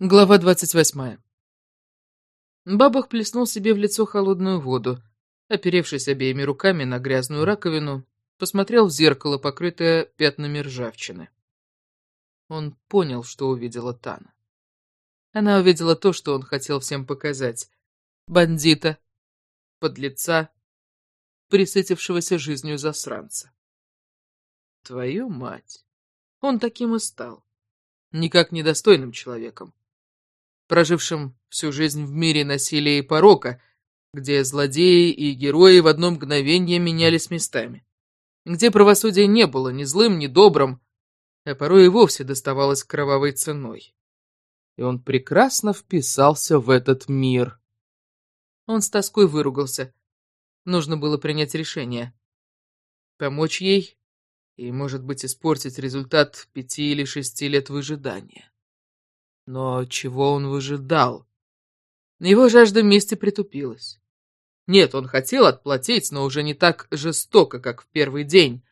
Глава двадцать восьмая. Бабах плеснул себе в лицо холодную воду, оперевшись обеими руками на грязную раковину, посмотрел в зеркало, покрытое пятнами ржавчины. Он понял, что увидела Тана. Она увидела то, что он хотел всем показать. Бандита, подлеца, присытившегося жизнью засранца. Твою мать! Он таким и стал. Никак недостойным человеком прожившим всю жизнь в мире насилия и порока, где злодеи и герои в одно мгновение менялись местами, где правосудия не было ни злым, ни добрым, а порой и вовсе доставалось кровавой ценой. И он прекрасно вписался в этот мир. Он с тоской выругался. Нужно было принять решение. Помочь ей и, может быть, испортить результат пяти или шести лет выжидания. Но чего он выжидал? Его жажда мести притупилась. Нет, он хотел отплатить, но уже не так жестоко, как в первый день.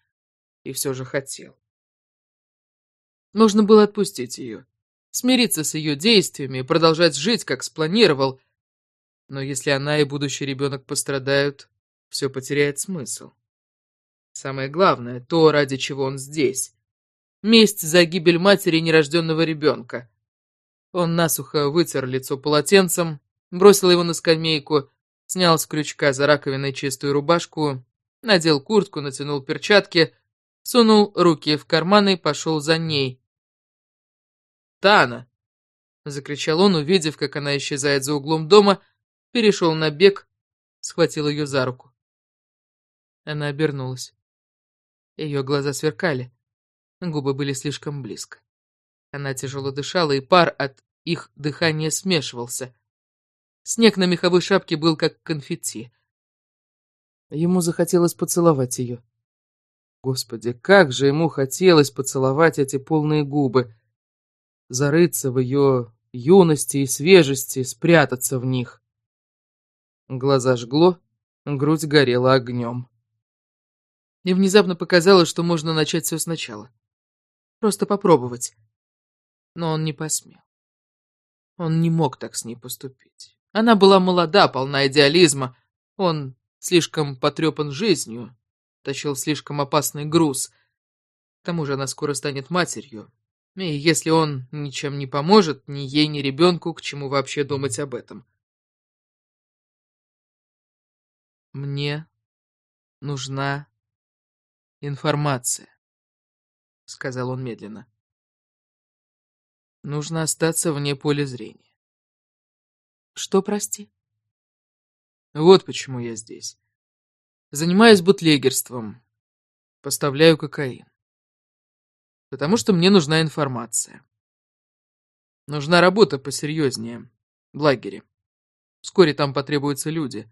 И все же хотел. Нужно было отпустить ее, смириться с ее действиями продолжать жить, как спланировал. Но если она и будущий ребенок пострадают, все потеряет смысл. Самое главное, то, ради чего он здесь. Месть за гибель матери нерожденного ребенка. Он насухо вытер лицо полотенцем, бросил его на скамейку, снял с крючка за раковиной чистую рубашку, надел куртку, натянул перчатки, сунул руки в карманы и пошел за ней. «Тана!» — закричал он, увидев, как она исчезает за углом дома, перешел на бег, схватил ее за руку. Она обернулась. Ее глаза сверкали, губы были слишком близко. Она тяжело дышала, и пар от их дыхания смешивался. Снег на меховой шапке был как конфетти. Ему захотелось поцеловать ее. Господи, как же ему хотелось поцеловать эти полные губы, зарыться в ее юности и свежести, спрятаться в них. Глаза жгло, грудь горела огнем. И внезапно показалось, что можно начать все сначала. Просто попробовать но он не посмел. Он не мог так с ней поступить. Она была молода, полна идеализма. Он слишком потрепан жизнью, тащил слишком опасный груз. К тому же она скоро станет матерью. И если он ничем не поможет, ни ей, ни ребенку, к чему вообще думать об этом? Мне нужна информация, сказал он медленно. Нужно остаться вне поля зрения. Что, прости? Вот почему я здесь. Занимаюсь бутлегерством. Поставляю кокаин. Потому что мне нужна информация. Нужна работа посерьезнее. В лагере. Вскоре там потребуются люди.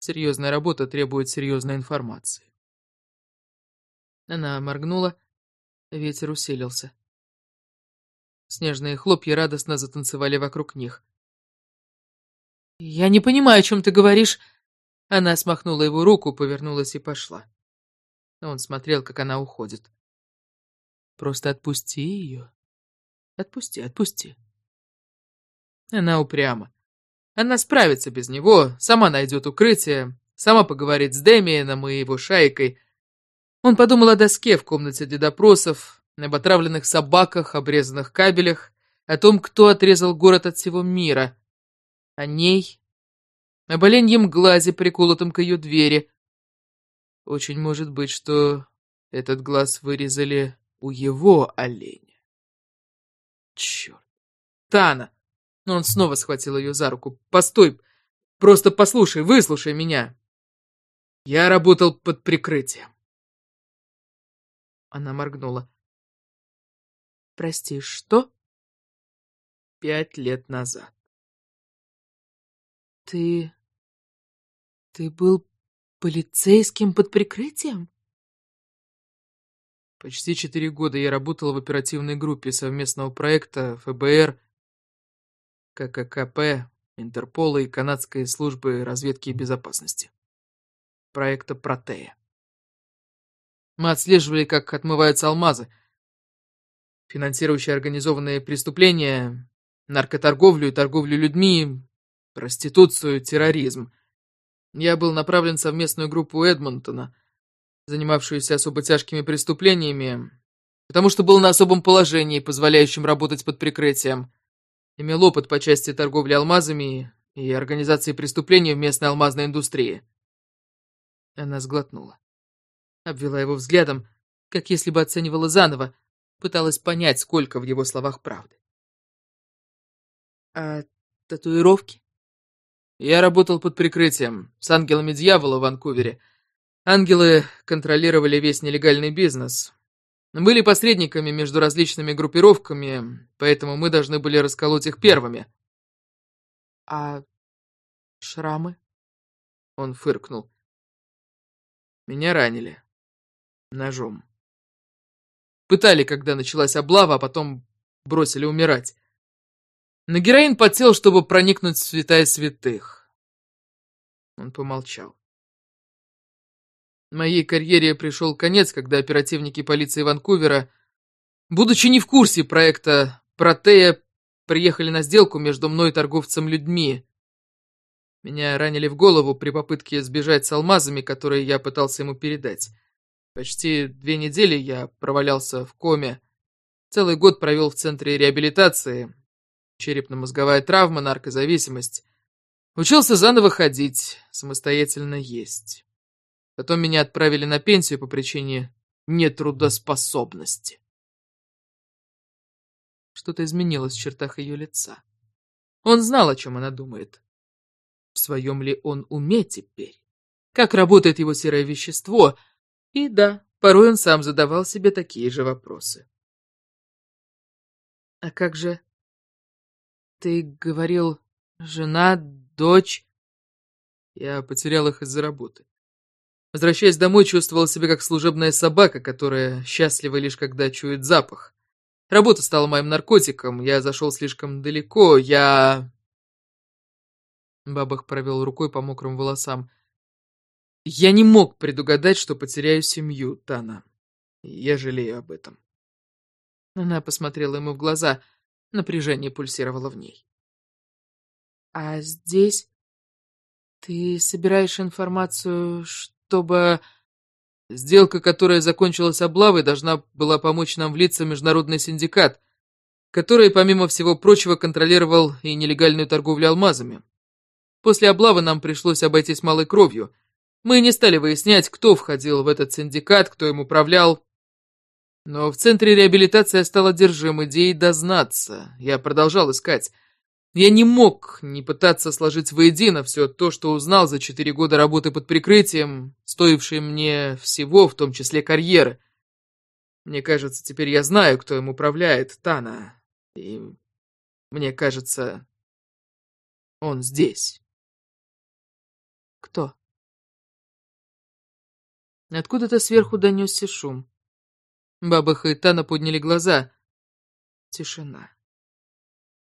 Серьезная работа требует серьезной информации. Она моргнула. Ветер усилился. Снежные хлопья радостно затанцевали вокруг них. «Я не понимаю, о чем ты говоришь». Она смахнула его руку, повернулась и пошла. Он смотрел, как она уходит. «Просто отпусти ее. Отпусти, отпусти». Она упряма. Она справится без него, сама найдет укрытие, сама поговорит с Дэмиеном и его шайкой. Он подумал о доске в комнате для допросов, об отравленных собаках, обрезанных кабелях, о том, кто отрезал город от всего мира, о ней, о оленьем глазе, приколотом к ее двери. Очень может быть, что этот глаз вырезали у его оленя. Черт. Тана! Но он снова схватил ее за руку. Постой, просто послушай, выслушай меня. Я работал под прикрытием. Она моргнула. Прости, что? Пять лет назад. Ты... Ты был полицейским под прикрытием? Почти четыре года я работал в оперативной группе совместного проекта ФБР, КККП, Интерпола и Канадской службы разведки и безопасности. Проекта Протея. Мы отслеживали, как отмываются алмазы, финансирующие организованные преступления, наркоторговлю и торговлю людьми, проституцию, терроризм. Я был направлен в совместную группу Эдмонтона, занимавшуюся особо тяжкими преступлениями, потому что был на особом положении, позволяющем работать под прикрытием. Имел опыт по части торговли алмазами и организации преступлений в местной алмазной индустрии. Она сглотнула. Обвела его взглядом, как если бы оценивала заново, пыталась понять, сколько в его словах правды. «А татуировки?» Я работал под прикрытием с ангелами дьявола в Ванкувере. Ангелы контролировали весь нелегальный бизнес. Были посредниками между различными группировками, поэтому мы должны были расколоть их первыми. А шрамы? Он фыркнул. Меня ранили. Ножом. Пытали, когда началась облава, а потом бросили умирать. На героин потел, чтобы проникнуть в святая святых. Он помолчал. Моей карьере пришел конец, когда оперативники полиции Ванкувера, будучи не в курсе проекта Протея, приехали на сделку между мной и торговцем людьми. Меня ранили в голову при попытке сбежать с алмазами, которые я пытался ему передать. Почти две недели я провалялся в коме. Целый год провел в центре реабилитации, черепно-мозговая травма, наркозависимость. Учился заново ходить, самостоятельно есть. Потом меня отправили на пенсию по причине нетрудоспособности. Что-то изменилось в чертах ее лица. Он знал, о чем она думает. В своем ли он уме теперь? Как работает его серое вещество? И да, порой он сам задавал себе такие же вопросы. А как же ты говорил, жена, дочь. Я потерял их из-за работы. Возвращаясь домой, чувствовал себя как служебная собака, которая счастлива лишь когда чует запах. Работа стала моим наркотиком, я зашел слишком далеко, я... Бабах провел рукой по мокрым волосам. Я не мог предугадать, что потеряю семью, Тана. Я жалею об этом. Она посмотрела ему в глаза — Напряжение пульсировало в ней. «А здесь ты собираешь информацию, чтобы...» «Сделка, которая закончилась облавой, должна была помочь нам влиться в международный синдикат, который, помимо всего прочего, контролировал и нелегальную торговлю алмазами. После облавы нам пришлось обойтись малой кровью. Мы не стали выяснять, кто входил в этот синдикат, кто им управлял, но в центре реабилитации я стал одержим идеей дознаться. Я продолжал искать. Я не мог не пытаться сложить воедино все то, что узнал за четыре года работы под прикрытием, стоившее мне всего, в том числе карьеры. Мне кажется, теперь я знаю, кто им управляет, Тана. И мне кажется, он здесь. Откуда-то сверху донесся шум. Баба Хайтана подняли глаза. Тишина.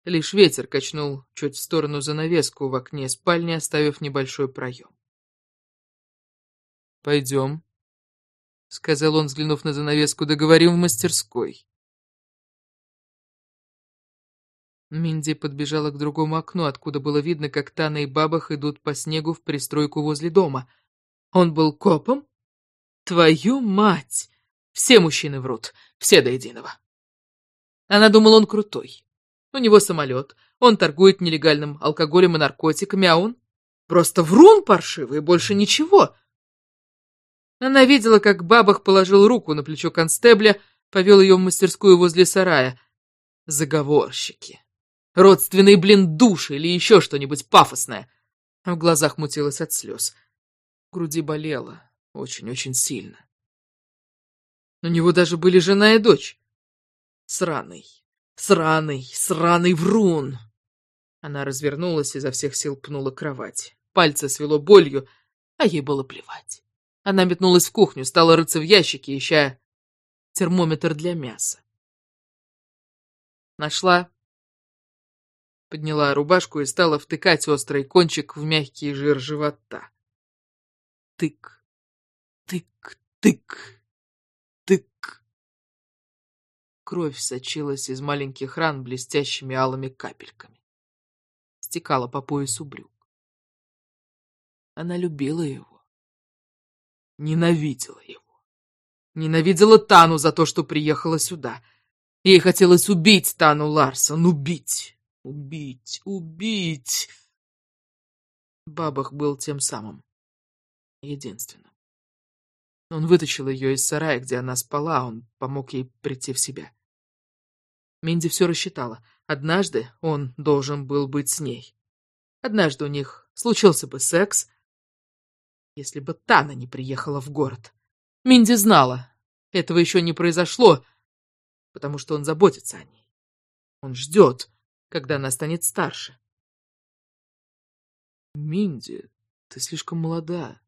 Лишь ветер качнул чуть в сторону занавеску в окне спальни, оставив небольшой проем. «Пойдем», — сказал он, взглянув на занавеску, — «договорим в мастерской». Минди подбежала к другому окну, откуда было видно, как Тана и Бабах идут по снегу в пристройку возле дома. «Он был копом? Твою мать!» Все мужчины врут, все до единого. Она думала, он крутой. У него самолет, он торгует нелегальным алкоголем и наркотиками, а он просто врун паршивый, больше ничего. Она видела, как Бабах положил руку на плечо констебля, повел ее в мастерскую возле сарая. Заговорщики. Родственный блин души или еще что-нибудь пафосное. В глазах мутилось от слез. В груди болело очень-очень сильно. У него даже были жена и дочь. Сраный, сраный, сраный врун. Она развернулась и изо всех сил пнула кровать. Пальцы свело болью, а ей было плевать. Она метнулась в кухню, стала рыться в ящике, ища термометр для мяса. Нашла. Подняла рубашку и стала втыкать острый кончик в мягкий жир живота. Тык, тык, тык тык. кровь сочилась из маленьких ран блестящими алыми капельками. Стекала по поясу брюк. Она любила его. Ненавидела его. Ненавидела Тану за то, что приехала сюда. Ей хотелось убить Тану Ларсон, убить, убить, убить. Бабах был тем самым, единственным. Он вытащил ее из сарая, где она спала, он помог ей прийти в себя. Минди все рассчитала. Однажды он должен был быть с ней. Однажды у них случился бы секс, если бы Тана не приехала в город. Минди знала, этого еще не произошло, потому что он заботится о ней. Он ждет, когда она станет старше. Минди, ты слишком молода.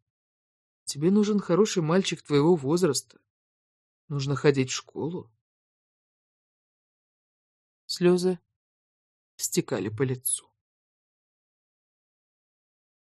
Тебе нужен хороший мальчик твоего возраста. Нужно ходить в школу. Слезы стекали по лицу.